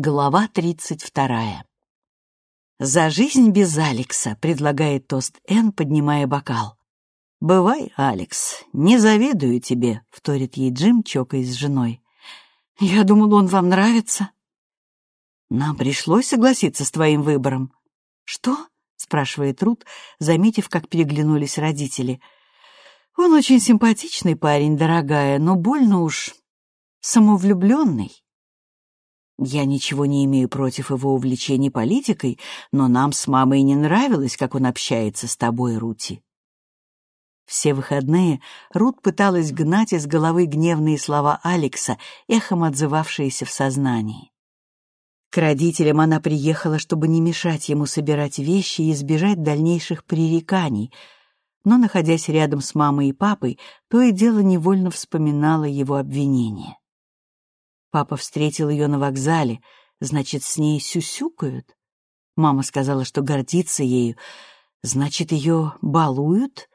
Глава тридцать вторая. «За жизнь без Алекса», — предлагает тост Энн, поднимая бокал. «Бывай, Алекс, не завидую тебе», — вторит ей Джим, чокаясь с женой. «Я думал, он вам нравится». «Нам пришлось согласиться с твоим выбором». «Что?» — спрашивает Рут, заметив, как переглянулись родители. «Он очень симпатичный парень, дорогая, но больно уж самовлюбленный». Я ничего не имею против его увлечений политикой, но нам с мамой не нравилось, как он общается с тобой, Рути. Все выходные Рут пыталась гнать из головы гневные слова Алекса, эхом отзывавшиеся в сознании. К родителям она приехала, чтобы не мешать ему собирать вещи и избежать дальнейших пререканий, но, находясь рядом с мамой и папой, то и дело невольно вспоминала его обвинения. Папа встретил ее на вокзале, значит, с ней сюсюкают. Мама сказала, что гордится ею, значит, ее балуют?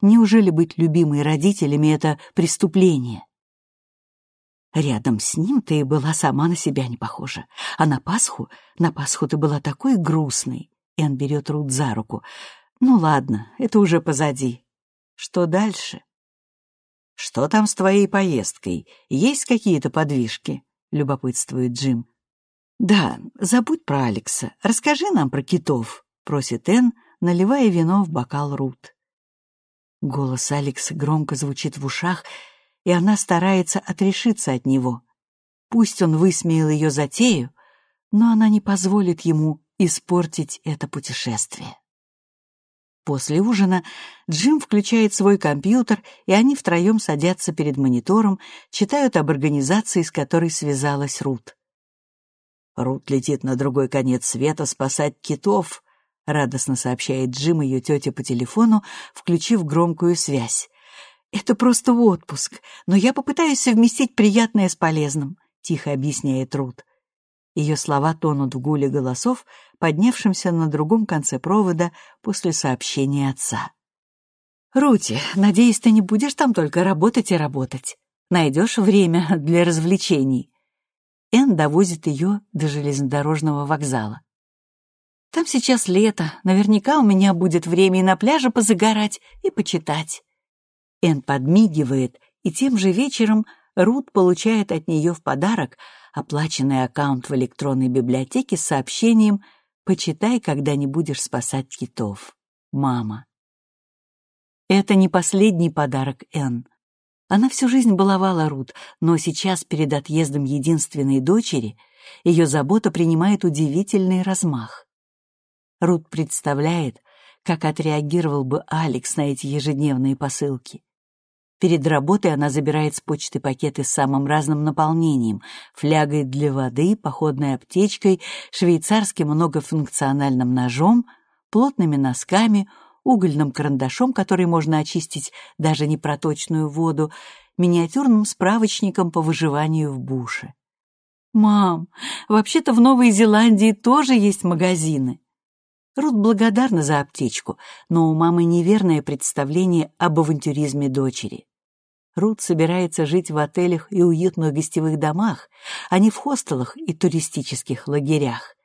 Неужели быть любимой родителями — это преступление? Рядом с ним ты была сама на себя не похожа. А на Пасху, на Пасху ты была такой грустной. Эн берет Рут за руку. Ну ладно, это уже позади. Что дальше? «Что там с твоей поездкой? Есть какие-то подвижки?» — любопытствует Джим. «Да, забудь про Алекса. Расскажи нам про китов», — просит Энн, наливая вино в бокал Рут. Голос Алекса громко звучит в ушах, и она старается отрешиться от него. Пусть он высмеял ее затею, но она не позволит ему испортить это путешествие. После ужина Джим включает свой компьютер, и они втроем садятся перед монитором, читают об организации, с которой связалась Рут. «Рут летит на другой конец света спасать китов», — радостно сообщает Джим ее тете по телефону, включив громкую связь. «Это просто отпуск, но я попытаюсь совместить приятное с полезным», — тихо объясняет Рут. Ее слова тонут в гуле голосов, поднявшимся на другом конце провода после сообщения отца. «Рути, надеюсь, ты не будешь там только работать и работать. Найдешь время для развлечений». Энн довозит ее до железнодорожного вокзала. «Там сейчас лето, наверняка у меня будет время и на пляже позагорать, и почитать». Энн подмигивает, и тем же вечером Рут получает от нее в подарок оплаченный аккаунт в электронной библиотеке с сообщением «Почитай, когда не будешь спасать китов. Мама». Это не последний подарок Энн. Она всю жизнь баловала Рут, но сейчас, перед отъездом единственной дочери, ее забота принимает удивительный размах. Рут представляет, как отреагировал бы Алекс на эти ежедневные посылки. Перед работой она забирает с почты пакеты с самым разным наполнением — флягой для воды, походной аптечкой, швейцарским многофункциональным ножом, плотными носками, угольным карандашом, который можно очистить даже непроточную воду, миниатюрным справочником по выживанию в буше. «Мам, вообще-то в Новой Зеландии тоже есть магазины». Рут благодарна за аптечку, но у мамы неверное представление об авантюризме дочери. Рут собирается жить в отелях и уютных гостевых домах, а не в хостелах и туристических лагерях.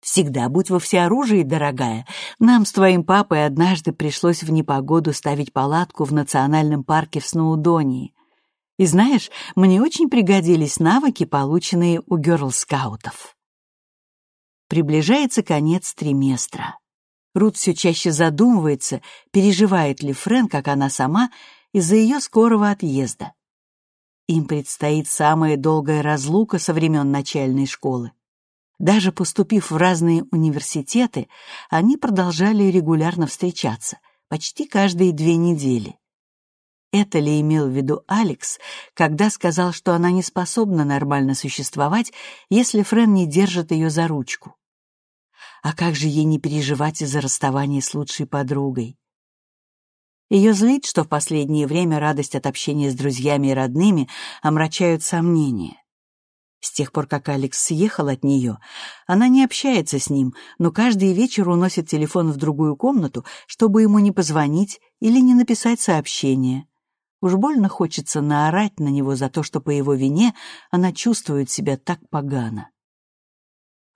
Всегда будь во всеоружии, дорогая. Нам с твоим папой однажды пришлось в непогоду ставить палатку в национальном парке в Сноудонии. И знаешь, мне очень пригодились навыки, полученные у герл-скаутов. Приближается конец триместра. Рут все чаще задумывается, переживает ли Френ, как она сама, из-за ее скорого отъезда. Им предстоит самая долгая разлука со времен начальной школы. Даже поступив в разные университеты, они продолжали регулярно встречаться, почти каждые две недели. Это ли имел в виду Алекс, когда сказал, что она не способна нормально существовать, если Френ не держит ее за ручку? А как же ей не переживать из-за расставания с лучшей подругой? Ее злит, что в последнее время радость от общения с друзьями и родными омрачают сомнения. С тех пор, как Алекс съехал от нее, она не общается с ним, но каждый вечер уносит телефон в другую комнату, чтобы ему не позвонить или не написать сообщение. Уж больно хочется наорать на него за то, что по его вине она чувствует себя так погано.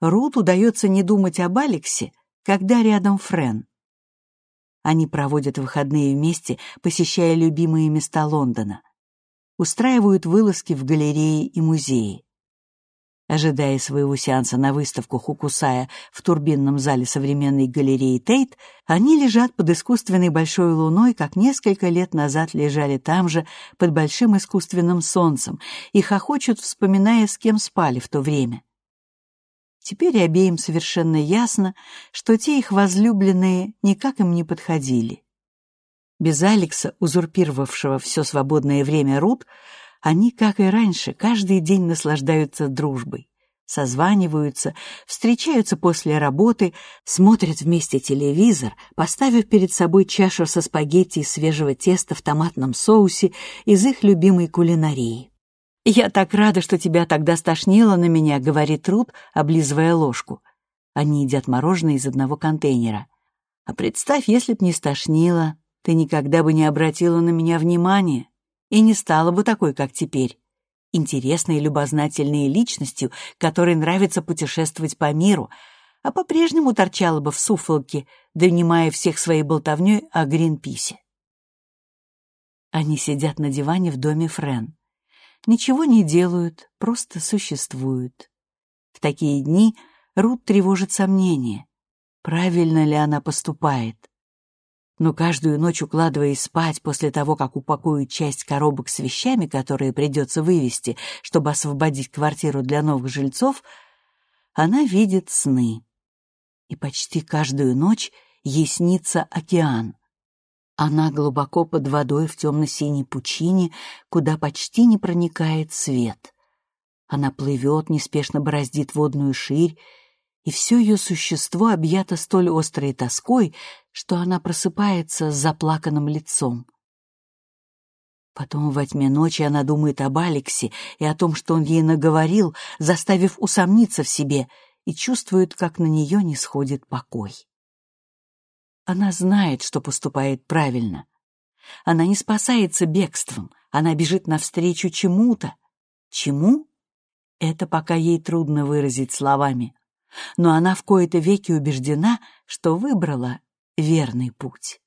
Рут удается не думать об Алексе, когда рядом Френ. Они проводят выходные вместе, посещая любимые места Лондона. Устраивают вылазки в галереи и музеи. Ожидая своего сеанса на выставку Хукусая в турбинном зале современной галереи Тейт, они лежат под искусственной большой луной, как несколько лет назад лежали там же, под большим искусственным солнцем, и хохочут, вспоминая, с кем спали в то время. Теперь обеим совершенно ясно, что те их возлюбленные никак им не подходили. Без Алекса, узурпировавшего все свободное время Рут, они, как и раньше, каждый день наслаждаются дружбой, созваниваются, встречаются после работы, смотрят вместе телевизор, поставив перед собой чашу со спагетти из свежего теста в томатном соусе из их любимой кулинарии. «Я так рада, что тебя тогда стошнило на меня», — говорит Рут, облизывая ложку. Они едят мороженое из одного контейнера. «А представь, если б не стошнило, ты никогда бы не обратила на меня внимания и не стала бы такой, как теперь. Интересной и любознательной личностью, которой нравится путешествовать по миру, а по-прежнему торчала бы в суфолке, донимая всех своей болтовней о Гринписе». Они сидят на диване в доме Френ ничего не делают, просто существуют. В такие дни Рут тревожит сомнение, правильно ли она поступает. Но каждую ночь, укладываясь спать после того, как упакуют часть коробок с вещами, которые придется вывести, чтобы освободить квартиру для новых жильцов, она видит сны. И почти каждую ночь ей снится океан. Она глубоко под водой в темно-синей пучине, куда почти не проникает свет. Она плывет, неспешно бороздит водную ширь, и все ее существо объято столь острой тоской, что она просыпается с заплаканным лицом. Потом во тьме ночи она думает об Алексе и о том, что он ей наговорил, заставив усомниться в себе, и чувствует, как на нее не сходит покой. Она знает, что поступает правильно. Она не спасается бегством, она бежит навстречу чему-то. Чему? Это пока ей трудно выразить словами. Но она в кои-то веки убеждена, что выбрала верный путь.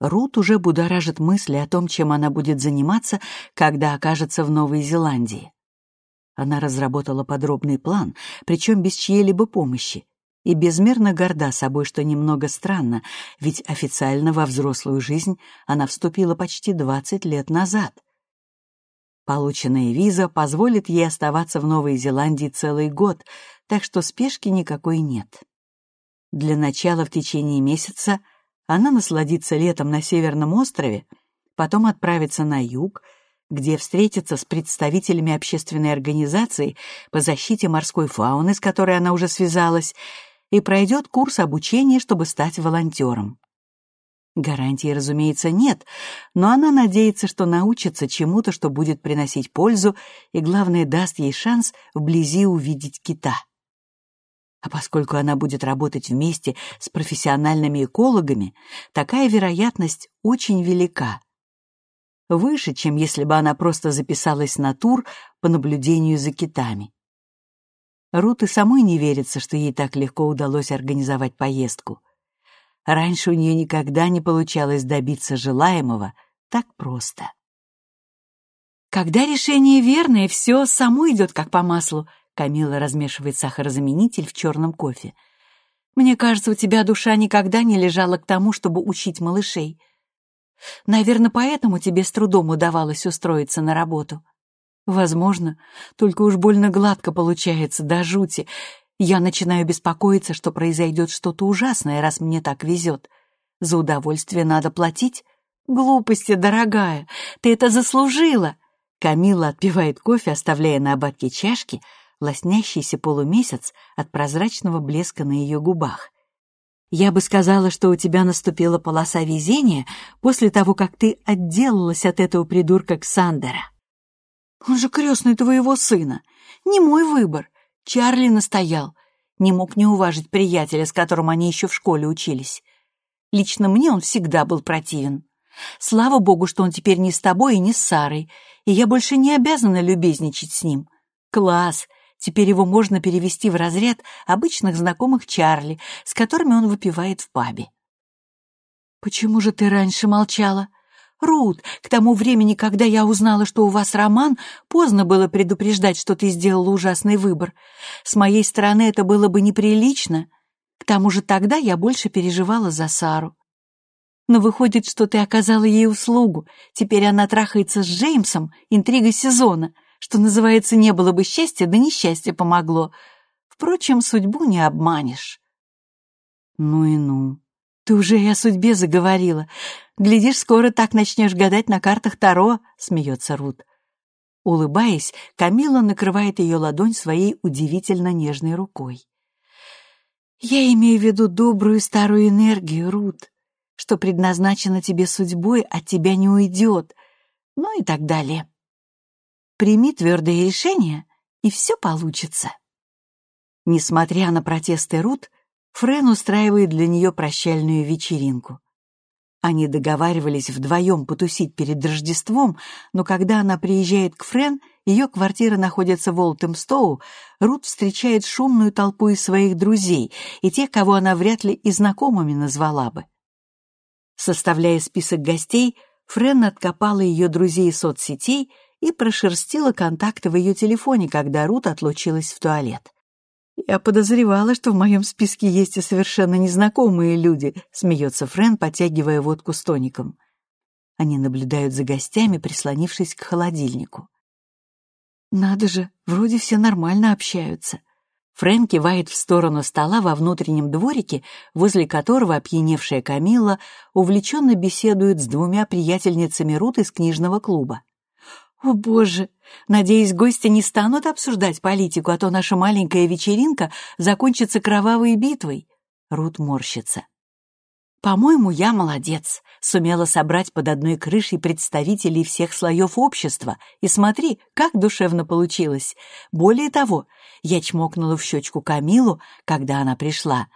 Рут уже будоражит мысли о том, чем она будет заниматься, когда окажется в Новой Зеландии. Она разработала подробный план, причем без чьей-либо помощи, и безмерно горда собой, что немного странно, ведь официально во взрослую жизнь она вступила почти 20 лет назад. Полученная виза позволит ей оставаться в Новой Зеландии целый год, так что спешки никакой нет. Для начала в течение месяца она насладится летом на Северном острове, потом отправится на юг, где встретится с представителями общественной организации по защите морской фауны, с которой она уже связалась, и пройдет курс обучения, чтобы стать волонтером. Гарантии, разумеется, нет, но она надеется, что научится чему-то, что будет приносить пользу и, главное, даст ей шанс вблизи увидеть кита. А поскольку она будет работать вместе с профессиональными экологами, такая вероятность очень велика. Выше, чем если бы она просто записалась на тур по наблюдению за китами. Рут и самой не верится, что ей так легко удалось организовать поездку. Раньше у нее никогда не получалось добиться желаемого так просто. Когда решение верное, все само идет как по маслу. Камила размешивает сахарозаменитель в черном кофе. Мне кажется, у тебя душа никогда не лежала к тому, чтобы учить малышей. Наверное, поэтому тебе с трудом удавалось устроиться на работу. Возможно, только уж больно гладко получается, до жути. Я начинаю беспокоиться, что произойдет что-то ужасное, раз мне так везет. За удовольствие надо платить? Глупости, дорогая, ты это заслужила. Камила отпивает кофе, оставляя на ободке чашки лоснящийся полумесяц от прозрачного блеска на ее губах. Я бы сказала, что у тебя наступила полоса везения после того, как ты отделалась от этого придурка Ксандера. Он же крестный твоего сына. Не мой выбор. Чарли настоял. Не мог не уважить приятеля, с которым они еще в школе учились. Лично мне он всегда был противен. Слава богу, что он теперь не с тобой и не с Сарой, и я больше не обязана любезничать с ним. Класс! Теперь его можно перевести в разряд обычных знакомых Чарли, с которыми он выпивает в пабе. «Почему же ты раньше молчала?» «Рут, к тому времени, когда я узнала, что у вас роман, поздно было предупреждать, что ты сделала ужасный выбор. С моей стороны это было бы неприлично. К тому же тогда я больше переживала за Сару. Но выходит, что ты оказала ей услугу. Теперь она трахается с Джеймсом, интрига сезона. Что называется, не было бы счастья, да несчастье помогло. Впрочем, судьбу не обманешь». «Ну и ну», ты уже и о судьбе заговорила. Глядишь, скоро так начнешь гадать на картах Таро, смеется Рут. Улыбаясь, Камила накрывает ее ладонь своей удивительно нежной рукой. «Я имею в виду добрую старую энергию, Рут, что предназначено тебе судьбой, от тебя не уйдет, ну и так далее. Прими твердое решение, и все получится». Несмотря на протесты Рут, Френ устраивает для нее прощальную вечеринку. Они договаривались вдвоем потусить перед Рождеством, но когда она приезжает к Френ, ее квартира находится в Олтемстоу, Рут встречает шумную толпу из своих друзей и тех, кого она вряд ли и знакомыми назвала бы. Составляя список гостей, Френ откопала ее друзей соцсетей и прошерстила контакты в ее телефоне, когда Рут отлучилась в туалет. «Я подозревала, что в моем списке есть и совершенно незнакомые люди», — смеется Френ, потягивая водку с тоником. Они наблюдают за гостями, прислонившись к холодильнику. «Надо же, вроде все нормально общаются». Френ кивает в сторону стола во внутреннем дворике, возле которого опьяневшая Камилла увлеченно беседует с двумя приятельницами Рут из книжного клуба. «О, боже! Надеюсь, гости не станут обсуждать политику, а то наша маленькая вечеринка закончится кровавой битвой». Рут морщится. «По-моему, я молодец. Сумела собрать под одной крышей представителей всех слоев общества. И смотри, как душевно получилось. Более того, я чмокнула в щечку Камилу, когда она пришла.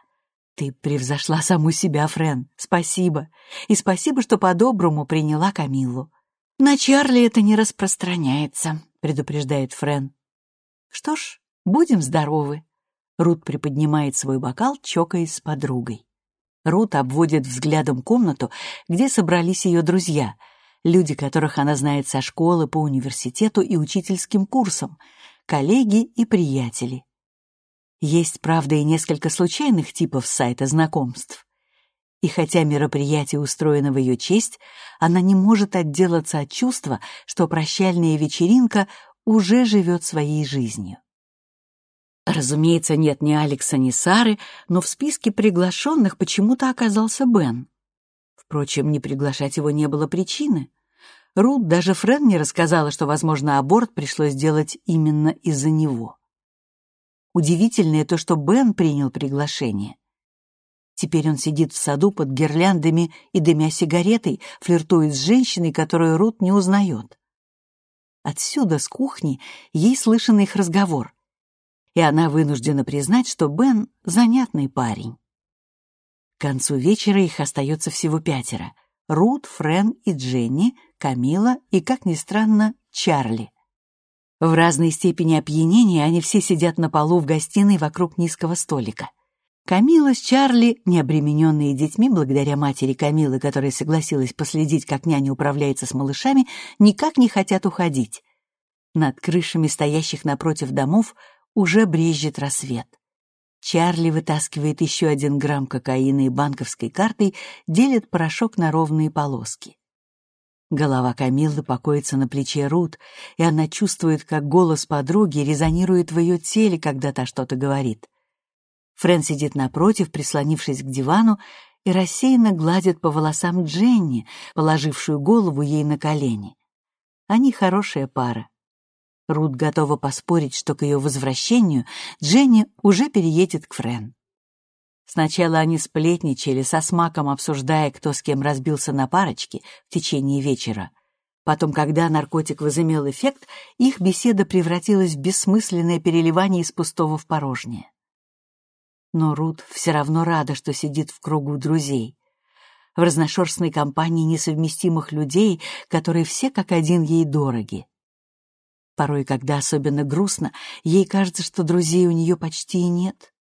Ты превзошла саму себя, Френ. Спасибо. И спасибо, что по-доброму приняла Камилу. «На Чарли это не распространяется», — предупреждает Френ. «Что ж, будем здоровы». Рут приподнимает свой бокал, чокаясь с подругой. Рут обводит взглядом комнату, где собрались ее друзья, люди, которых она знает со школы, по университету и учительским курсам, коллеги и приятели. Есть, правда, и несколько случайных типов сайта знакомств. И хотя мероприятие устроено в ее честь, она не может отделаться от чувства, что прощальная вечеринка уже живет своей жизнью. Разумеется, нет ни Алекса, ни Сары, но в списке приглашенных почему-то оказался Бен. Впрочем, не приглашать его не было причины. Рут даже Френ не рассказала, что, возможно, аборт пришлось делать именно из-за него. Удивительное то, что Бен принял приглашение. Теперь он сидит в саду под гирляндами и, дымя сигаретой, флиртует с женщиной, которую Рут не узнает. Отсюда, с кухни, ей слышен их разговор. И она вынуждена признать, что Бен — занятный парень. К концу вечера их остается всего пятеро. Рут, Френ и Дженни, Камила и, как ни странно, Чарли. В разной степени опьянения они все сидят на полу в гостиной вокруг низкого столика. Камила с Чарли, не обремененные детьми благодаря матери Камилы, которая согласилась последить, как няня управляется с малышами, никак не хотят уходить. Над крышами стоящих напротив домов уже брежет рассвет. Чарли вытаскивает еще один грамм кокаина и банковской картой, делит порошок на ровные полоски. Голова Камиллы покоится на плече Рут, и она чувствует, как голос подруги резонирует в ее теле, когда та что-то говорит. Френ сидит напротив, прислонившись к дивану, и рассеянно гладит по волосам Дженни, положившую голову ей на колени. Они хорошая пара. Рут готова поспорить, что к ее возвращению Дженни уже переедет к Френ. Сначала они сплетничали, со смаком обсуждая, кто с кем разбился на парочке в течение вечера. Потом, когда наркотик возымел эффект, их беседа превратилась в бессмысленное переливание из пустого в порожнее но Рут все равно рада, что сидит в кругу друзей. В разношерстной компании несовместимых людей, которые все как один ей дороги. Порой, когда особенно грустно, ей кажется, что друзей у нее почти и нет.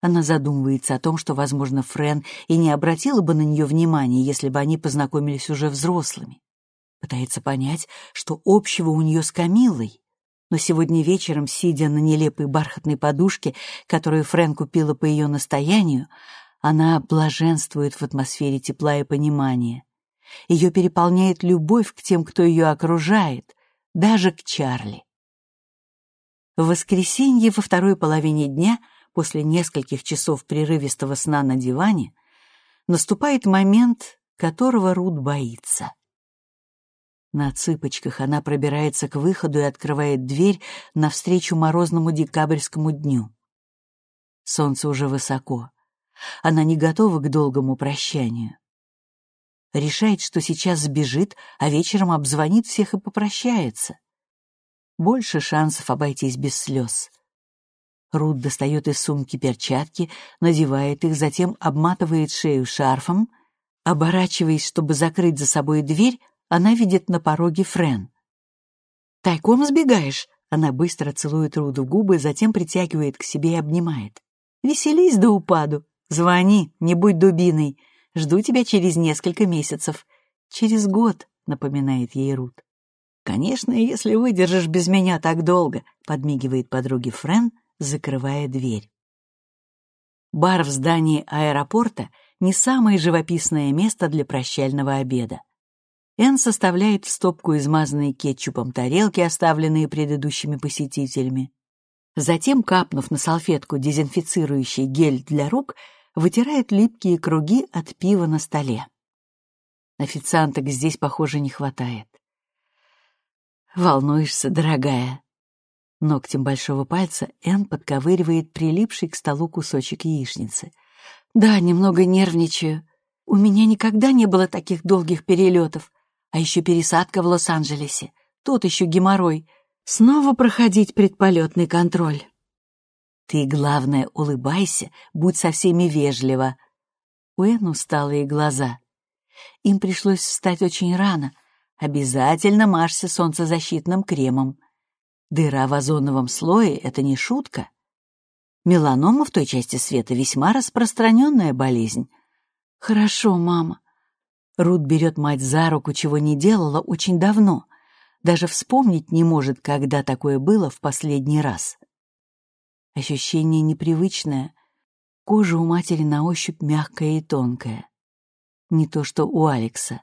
Она задумывается о том, что, возможно, Френ и не обратила бы на нее внимания, если бы они познакомились уже взрослыми. Пытается понять, что общего у нее с Камиллой. Но сегодня вечером, сидя на нелепой бархатной подушке, которую Френ купила по ее настоянию, она блаженствует в атмосфере тепла и понимания. Ее переполняет любовь к тем, кто ее окружает, даже к Чарли. В воскресенье во второй половине дня, после нескольких часов прерывистого сна на диване, наступает момент, которого Рут боится. На цыпочках она пробирается к выходу и открывает дверь навстречу морозному декабрьскому дню. Солнце уже высоко. Она не готова к долгому прощанию. Решает, что сейчас сбежит, а вечером обзвонит всех и попрощается. Больше шансов обойтись без слез. Рут достает из сумки перчатки, надевает их, затем обматывает шею шарфом. Оборачиваясь, чтобы закрыть за собой дверь, она видит на пороге Френ. «Тайком сбегаешь?» Она быстро целует Рут в губы, затем притягивает к себе и обнимает. «Веселись до упаду. Звони, не будь дубиной. Жду тебя через несколько месяцев. Через год», — напоминает ей Рут. «Конечно, если выдержишь без меня так долго», — подмигивает подруге Френ, закрывая дверь. Бар в здании аэропорта — не самое живописное место для прощального обеда. Энн составляет в стопку измазанные кетчупом тарелки, оставленные предыдущими посетителями. Затем, капнув на салфетку дезинфицирующий гель для рук, вытирает липкие круги от пива на столе. Официанток здесь, похоже, не хватает. «Волнуешься, дорогая?» Ногтем большого пальца Энн подковыривает прилипший к столу кусочек яичницы. «Да, немного нервничаю. У меня никогда не было таких долгих перелетов. А еще пересадка в Лос-Анджелесе. Тот еще геморрой. Снова проходить предполетный контроль. Ты, главное, улыбайся, будь со всеми вежлива. У Энн усталые глаза. Им пришлось встать очень рано. Обязательно мажься солнцезащитным кремом. Дыра в озоновом слое — это не шутка. Меланома в той части света весьма распространенная болезнь. Хорошо, мама. Рут берет мать за руку, чего не делала очень давно. Даже вспомнить не может, когда такое было в последний раз. Ощущение непривычное. Кожа у матери на ощупь мягкая и тонкая. Не то что у Алекса.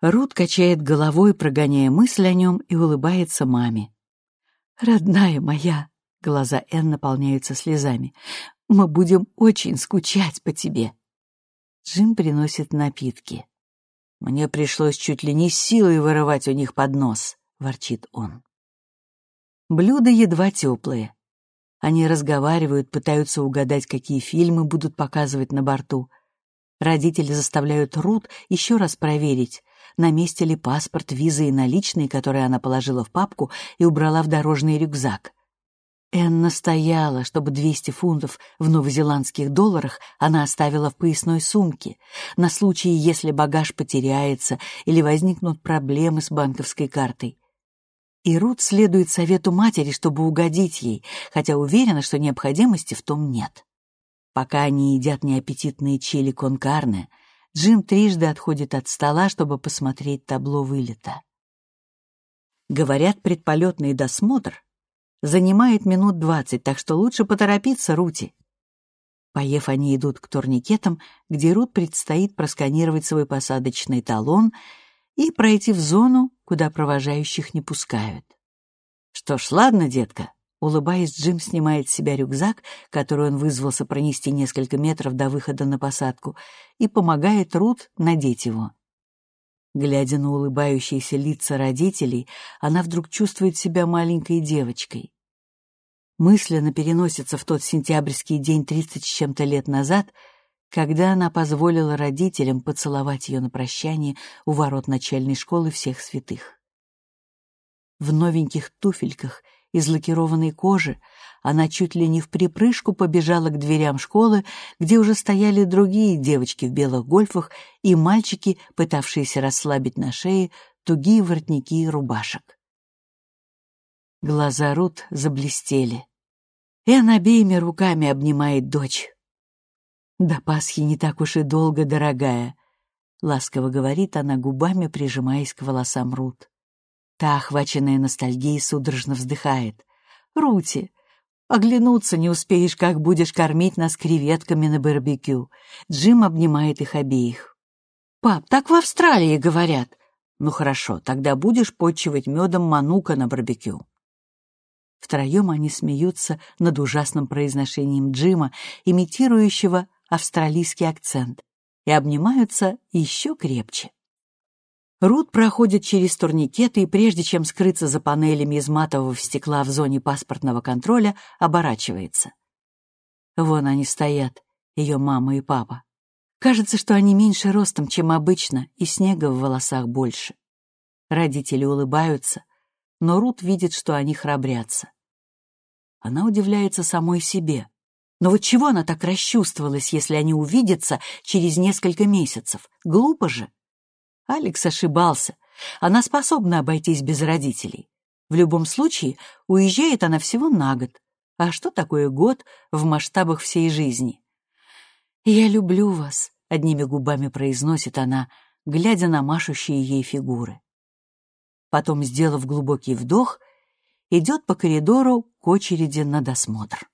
Рут качает головой, прогоняя мысль о нем, и улыбается маме. «Родная моя!» — глаза Энн наполняются слезами. «Мы будем очень скучать по тебе!» Джим приносит напитки. Мне пришлось чуть ли не силой вырывать у них поднос, ворчит он. Блюда едва теплые. Они разговаривают, пытаются угадать, какие фильмы будут показывать на борту. Родители заставляют Рут еще раз проверить, на месте ли паспорт, визы и наличные, которые она положила в папку и убрала в дорожный рюкзак. Энн настояла, чтобы 200 фунтов в новозеландских долларах она оставила в поясной сумке, на случай, если багаж потеряется или возникнут проблемы с банковской картой. И Рут следует совету матери, чтобы угодить ей, хотя уверена, что необходимости в том нет. Пока они едят неаппетитные чили конкарне, Джим трижды отходит от стола, чтобы посмотреть табло вылета. Говорят, предполетный досмотр занимает минут двадцать, так что лучше поторопиться, Рути. Поев, они идут к турникетам, где Рут предстоит просканировать свой посадочный талон и пройти в зону, куда провожающих не пускают. Что ж, ладно, детка. Улыбаясь, Джим снимает с себя рюкзак, который он вызвался пронести несколько метров до выхода на посадку, и помогает Рут надеть его. Глядя на улыбающиеся лица родителей, она вдруг чувствует себя маленькой девочкой. Мысленно переносится в тот сентябрьский день тридцать с чем-то лет назад, когда она позволила родителям поцеловать ее на прощание у ворот начальной школы всех святых. В новеньких туфельках из лакированной кожи она чуть ли не в припрыжку побежала к дверям школы, где уже стояли другие девочки в белых гольфах и мальчики, пытавшиеся расслабить на шее тугие воротники рубашек. Глаза Рут заблестели. Эн обеими руками обнимает дочь. «До Пасхи не так уж и долго, дорогая», — ласково говорит она губами, прижимаясь к волосам Рут. Та, охваченная ностальгией, судорожно вздыхает. «Рути, оглянуться не успеешь, как будешь кормить нас креветками на барбекю». Джим обнимает их обеих. «Пап, так в Австралии говорят». «Ну хорошо, тогда будешь почивать медом манука на барбекю». Втроем они смеются над ужасным произношением Джима, имитирующего австралийский акцент, и обнимаются еще крепче. Рут проходит через турникеты и, прежде чем скрыться за панелями из матового стекла в зоне паспортного контроля, оборачивается. Вон они стоят, ее мама и папа. Кажется, что они меньше ростом, чем обычно, и снега в волосах больше. Родители улыбаются, но Рут видит, что они храбрятся. Она удивляется самой себе. Но вот чего она так расчувствовалась, если они увидятся через несколько месяцев? Глупо же. Алекс ошибался. Она способна обойтись без родителей. В любом случае, уезжает она всего на год. А что такое год в масштабах всей жизни? «Я люблю вас», — одними губами произносит она, глядя на машущие ей фигуры. Потом, сделав глубокий вдох, идет по коридору к очереди на досмотр.